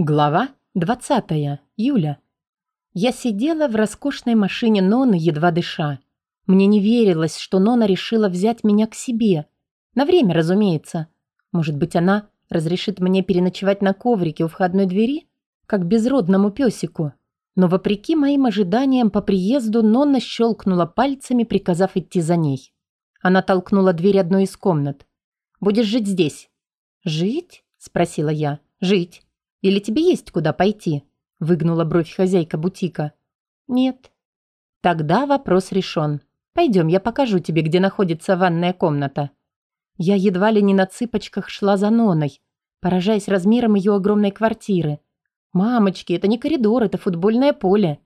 Глава 20. Юля. Я сидела в роскошной машине Ноны, едва дыша. Мне не верилось, что Нона решила взять меня к себе. На время, разумеется. Может быть, она разрешит мне переночевать на коврике у входной двери, как безродному песику. Но вопреки моим ожиданиям по приезду Нонна щелкнула пальцами, приказав идти за ней. Она толкнула дверь одной из комнат. «Будешь жить здесь». «Жить?» – спросила я. «Жить». Или тебе есть куда пойти?» – выгнула бровь хозяйка бутика. «Нет». «Тогда вопрос решен. Пойдем, я покажу тебе, где находится ванная комната». Я едва ли не на цыпочках шла за Ноной, поражаясь размером ее огромной квартиры. «Мамочки, это не коридор, это футбольное поле».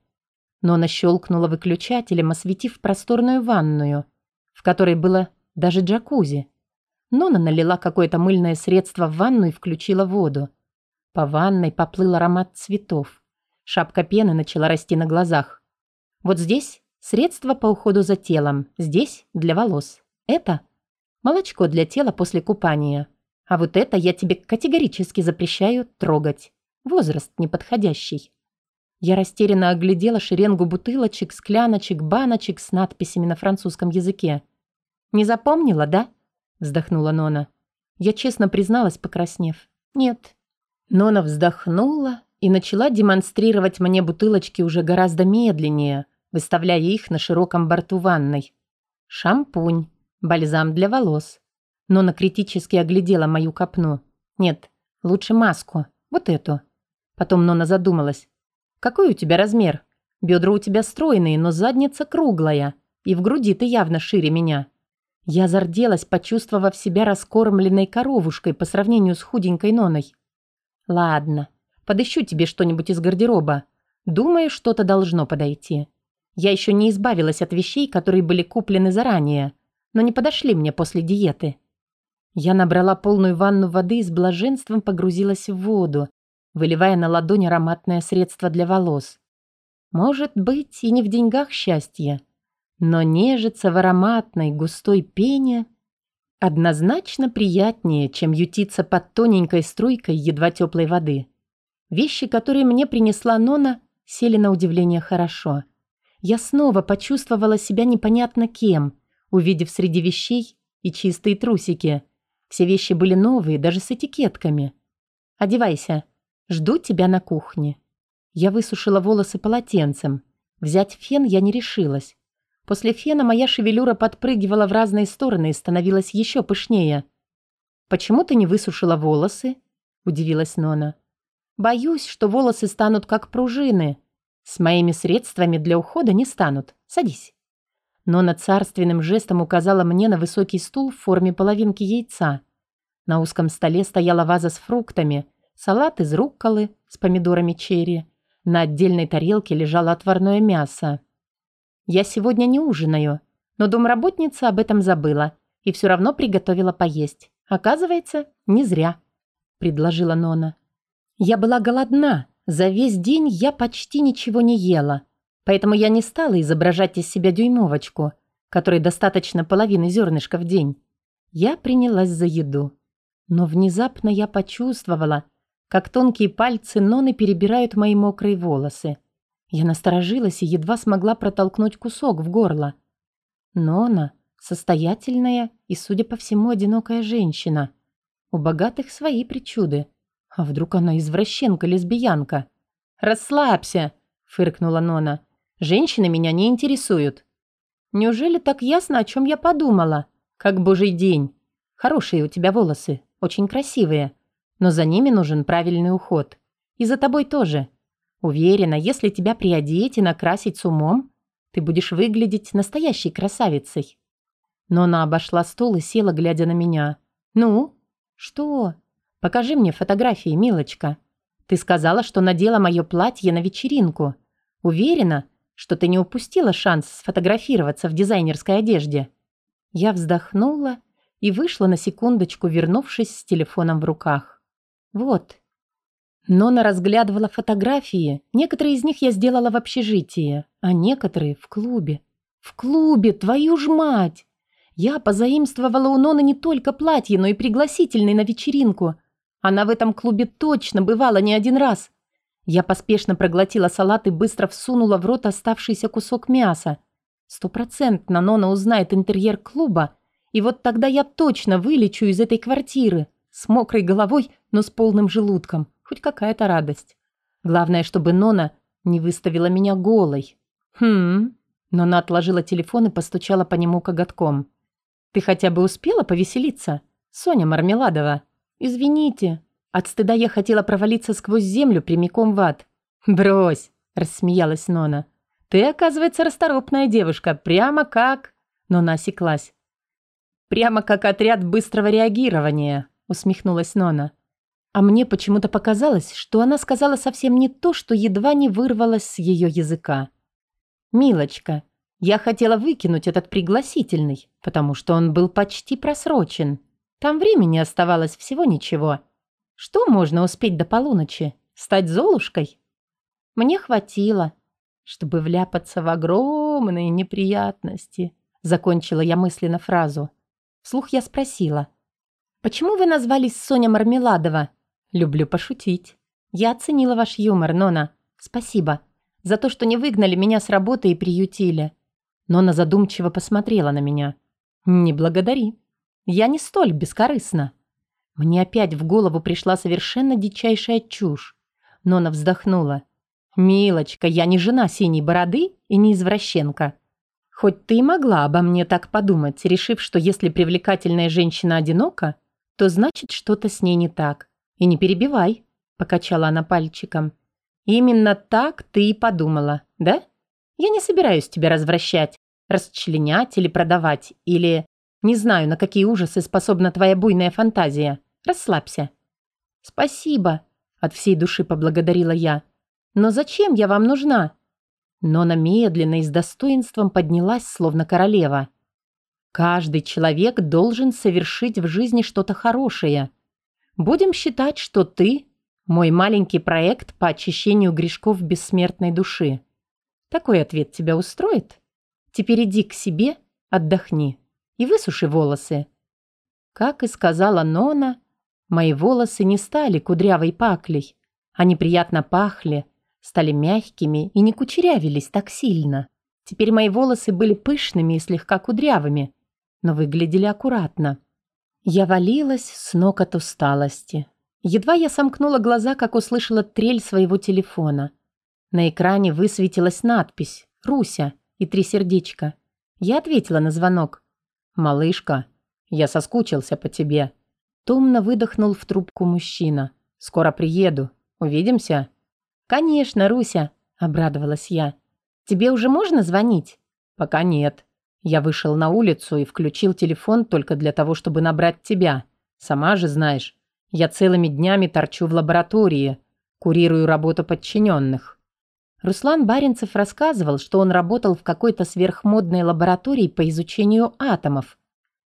Нона щелкнула выключателем, осветив просторную ванную, в которой было даже джакузи. Нона налила какое-то мыльное средство в ванну и включила воду. По ванной поплыл аромат цветов. Шапка пены начала расти на глазах. Вот здесь средство по уходу за телом, здесь для волос. Это молочко для тела после купания. А вот это я тебе категорически запрещаю трогать. Возраст неподходящий. Я растерянно оглядела шеренгу бутылочек, скляночек, баночек с надписями на французском языке. «Не запомнила, да?» – вздохнула Нона. Я честно призналась, покраснев. «Нет, Нона вздохнула и начала демонстрировать мне бутылочки уже гораздо медленнее, выставляя их на широком борту ванной. Шампунь, бальзам для волос. Нона критически оглядела мою копну. Нет, лучше маску, вот эту. Потом Нона задумалась. «Какой у тебя размер? Бедра у тебя стройные, но задница круглая, и в груди ты явно шире меня». Я зарделась, почувствовав себя раскормленной коровушкой по сравнению с худенькой Ноной. «Ладно, подыщу тебе что-нибудь из гардероба. Думаю, что-то должно подойти. Я еще не избавилась от вещей, которые были куплены заранее, но не подошли мне после диеты». Я набрала полную ванну воды и с блаженством погрузилась в воду, выливая на ладонь ароматное средство для волос. Может быть, и не в деньгах счастье, но нежиться в ароматной густой пене Однозначно приятнее, чем ютиться под тоненькой струйкой едва теплой воды. Вещи, которые мне принесла Нона, сели на удивление хорошо. Я снова почувствовала себя непонятно кем, увидев среди вещей и чистые трусики. Все вещи были новые, даже с этикетками. «Одевайся. Жду тебя на кухне». Я высушила волосы полотенцем. Взять фен я не решилась. После фена моя шевелюра подпрыгивала в разные стороны и становилась еще пышнее. «Почему ты не высушила волосы?» – удивилась Нона. «Боюсь, что волосы станут как пружины. С моими средствами для ухода не станут. Садись». Нона царственным жестом указала мне на высокий стул в форме половинки яйца. На узком столе стояла ваза с фруктами, салат из рукколы с помидорами черри. На отдельной тарелке лежало отварное мясо. Я сегодня не ужинаю, но домработница об этом забыла и все равно приготовила поесть. Оказывается, не зря», — предложила Нона. «Я была голодна. За весь день я почти ничего не ела, поэтому я не стала изображать из себя дюймовочку, которой достаточно половины зернышка в день. Я принялась за еду. Но внезапно я почувствовала, как тонкие пальцы Ноны перебирают мои мокрые волосы. Я насторожилась и едва смогла протолкнуть кусок в горло. Но она состоятельная и, судя по всему, одинокая женщина. У богатых свои причуды. А вдруг она извращенка-лесбиянка? «Расслабься!» — фыркнула Нона. «Женщины меня не интересуют». «Неужели так ясно, о чем я подумала? Как божий день. Хорошие у тебя волосы, очень красивые, но за ними нужен правильный уход. И за тобой тоже. Уверена, если тебя приодеть и накрасить с умом, ты будешь выглядеть настоящей красавицей. Но она обошла стол и села, глядя на меня. «Ну? Что? Покажи мне фотографии, милочка. Ты сказала, что надела мое платье на вечеринку. Уверена, что ты не упустила шанс сфотографироваться в дизайнерской одежде?» Я вздохнула и вышла на секундочку, вернувшись с телефоном в руках. «Вот, Нона разглядывала фотографии. Некоторые из них я сделала в общежитии, а некоторые в клубе. В клубе, твою ж мать! Я позаимствовала у Ноны не только платье, но и пригласительный на вечеринку. Она в этом клубе точно бывала не один раз. Я поспешно проглотила салат и быстро всунула в рот оставшийся кусок мяса. Стопроцентно Нона узнает интерьер клуба, и вот тогда я точно вылечу из этой квартиры. С мокрой головой, но с полным желудком. Хоть какая-то радость. Главное, чтобы Нона не выставила меня голой. Хм. Нона отложила телефон и постучала по нему коготком. «Ты хотя бы успела повеселиться? Соня Мармеладова. Извините. От стыда я хотела провалиться сквозь землю прямиком в ад. «Брось!» – рассмеялась Нона. «Ты, оказывается, расторопная девушка, прямо как...» Нона осеклась. «Прямо как отряд быстрого реагирования», – усмехнулась Нона. А мне почему-то показалось, что она сказала совсем не то, что едва не вырвалось с ее языка. «Милочка, я хотела выкинуть этот пригласительный, потому что он был почти просрочен. Там времени оставалось всего ничего. Что можно успеть до полуночи? Стать Золушкой? Мне хватило, чтобы вляпаться в огромные неприятности. Закончила я мысленно фразу. Вслух я спросила. «Почему вы назвались Соня Мармеладова?» «Люблю пошутить. Я оценила ваш юмор, Нона. Спасибо. За то, что не выгнали меня с работы и приютили». Нона задумчиво посмотрела на меня. «Не благодари. Я не столь бескорыстна». Мне опять в голову пришла совершенно дичайшая чушь. Нона вздохнула. «Милочка, я не жена синей бороды и не извращенка. Хоть ты и могла обо мне так подумать, решив, что если привлекательная женщина одинока, то значит что-то с ней не так. И не перебивай», – покачала она пальчиком. «Именно так ты и подумала, да? Я не собираюсь тебя развращать, расчленять или продавать, или... Не знаю, на какие ужасы способна твоя буйная фантазия. Расслабься». «Спасибо», – от всей души поблагодарила я. «Но зачем я вам нужна?» Нона медленно и с достоинством поднялась, словно королева. «Каждый человек должен совершить в жизни что-то хорошее. Будем считать, что ты – мой маленький проект по очищению грешков бессмертной души. Такой ответ тебя устроит? Теперь иди к себе, отдохни и высуши волосы. Как и сказала Нона, мои волосы не стали кудрявой паклей. Они приятно пахли, стали мягкими и не кучерявились так сильно. Теперь мои волосы были пышными и слегка кудрявыми, но выглядели аккуратно. Я валилась с ног от усталости. Едва я сомкнула глаза, как услышала трель своего телефона. На экране высветилась надпись «Руся» и три сердечка. Я ответила на звонок. «Малышка, я соскучился по тебе». Томно выдохнул в трубку мужчина. «Скоро приеду. Увидимся?» «Конечно, Руся», — обрадовалась я. «Тебе уже можно звонить?» «Пока нет. Я вышел на улицу и включил телефон только для того, чтобы набрать тебя. Сама же знаешь, я целыми днями торчу в лаборатории, курирую работу подчиненных. Руслан Баринцев рассказывал, что он работал в какой-то сверхмодной лаборатории по изучению атомов.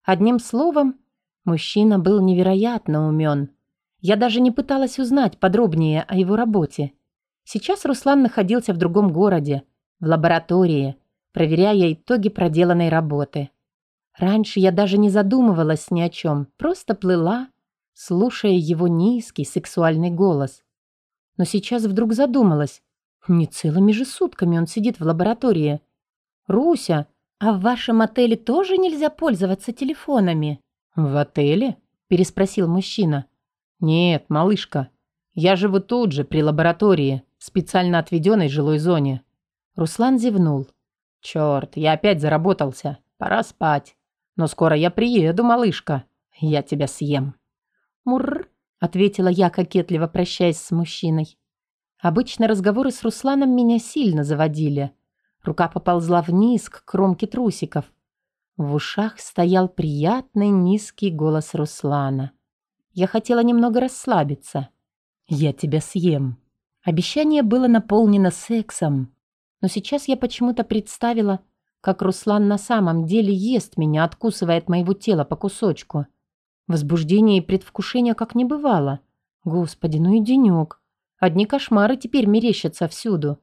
Одним словом, мужчина был невероятно умен. Я даже не пыталась узнать подробнее о его работе. Сейчас Руслан находился в другом городе, в лаборатории – проверяя итоги проделанной работы. Раньше я даже не задумывалась ни о чем, просто плыла, слушая его низкий сексуальный голос. Но сейчас вдруг задумалась. Не целыми же сутками он сидит в лаборатории. «Руся, а в вашем отеле тоже нельзя пользоваться телефонами?» «В отеле?» – переспросил мужчина. «Нет, малышка. Я живу тут же, при лаборатории, в специально отведенной жилой зоне». Руслан зевнул. «Черт, я опять заработался. Пора спать. Но скоро я приеду, малышка. Я тебя съем». «Мурр», — ответила я, кокетливо прощаясь с мужчиной. Обычно разговоры с Русланом меня сильно заводили. Рука поползла вниз к кромке трусиков. В ушах стоял приятный низкий голос Руслана. Я хотела немного расслабиться. «Я тебя съем». Обещание было наполнено сексом, но сейчас я почему-то представила, как Руслан на самом деле ест меня, откусывает моего тела по кусочку. Возбуждение и предвкушение как не бывало. Господи, ну и денек. Одни кошмары теперь мерещатся всюду.